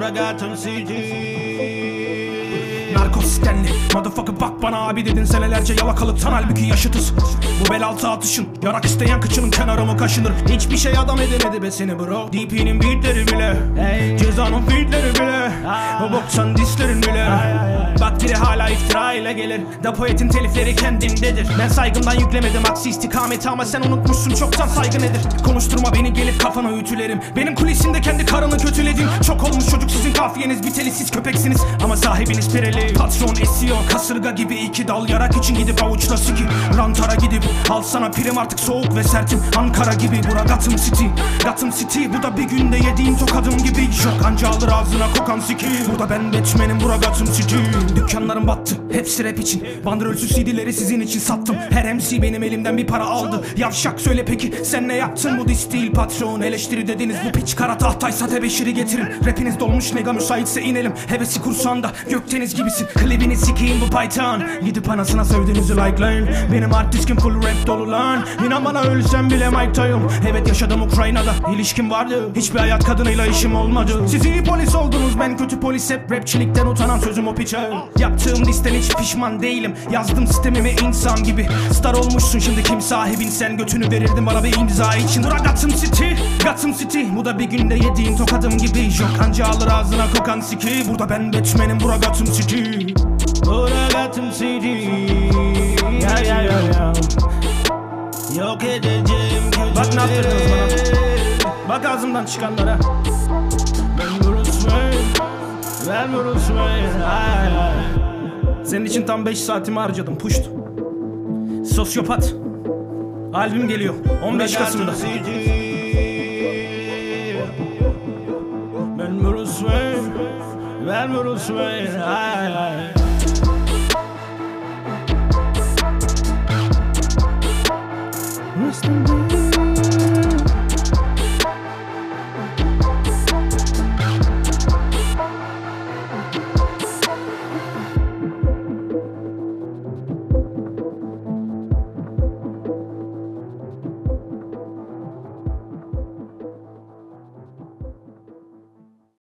Ragatam City Narkos denli Motherfucker bak bana abi dedin. Senelerce yalakalıktan halbuki yaşıtız. Bu bel altı atışın Yarak isteyen kıçının kenarı mı kaşınır? Hiçbir şey adam edemedi be seni bro. DP'nin beatleri bile hey. Cezanın beatleri bile. Ay, O boksan dislerin bile. Ay. Bak gire iftira ile gelir. Da poetin telifleri kendindedir. Ben saygımdan yüklemedim aksi istikameti Ama sen unutmuşsun çoktan saygı nedir? Konuşturma beni gelip kafana ütülerim. Benim kulisimde kendi karını kafiyeniz biteli siz köpeksiniz. Ama sahibiniz pireli Patron esiyor. Kasırga gibi iki dal yarak için gidip avuçla siki. Rantara gidip al sana prim artık soğuk ve sertim. Ankara gibi bura Gotham City. Gotham City bu da bir günde yediğim tokadım gibi. Yok anca alır ağzına kokan siki. Burada ben Batman'im bura Gotham City. Dükkanlarım battı hepsi rap için. Bandrolsüz CD'leri sizin için sattım. Her MC benim elimden bir para aldı. Yavşak söyle peki sen ne yaptın? Bu dis değil patron. Eleştiri dediniz bu piç kara tahtaysa tebeşiri getirin. Rapiniz dolmuş nega müsaitse inelim. Hevesi kursanda gökdeniz gibisin. Klibini sikeyim bu python Gidip anasına sövdüğünüzü likelayın. Benim art diskim full rap dolu lan. İnan bana ölsem bile Mike Tyson. Evet yaşadım Ukrayna'da. İlişkim vardı. Hiçbir hayat kadınıyla işim olmadı. Siz iyi polis oldunuz. Ben kötü polis hep Rapçilikten utanan sözüm o piçe. Yaptığım listen hiç pişman değilim. Yazdım sistemimi insan gibi. Star olmuşsun şimdi kim sahibin? Sen Götünü verirdin bana bir imza için. Bura Gotham City Gotham City. Bu da bir günde yediğin tokadım gibi. Yok anca alır ağzına kokan siki Burada ben Batman'im bura Gotham City Bura Gotham City Ya ya ya ya Yok edeceğim kötüleri. Bak ne yaptırdınız bana? Bak ağzımdan çıkanlara. Ben Bruce Wayne Ben Bruce Wayne Ay, ay. Senin için tam 5 saatimi harcadım puşt. Sosyopat. Albüm geliyor 15 Kasım'da Gotham City Ben Bruce Wayne Ben Bruce Wayne Ay,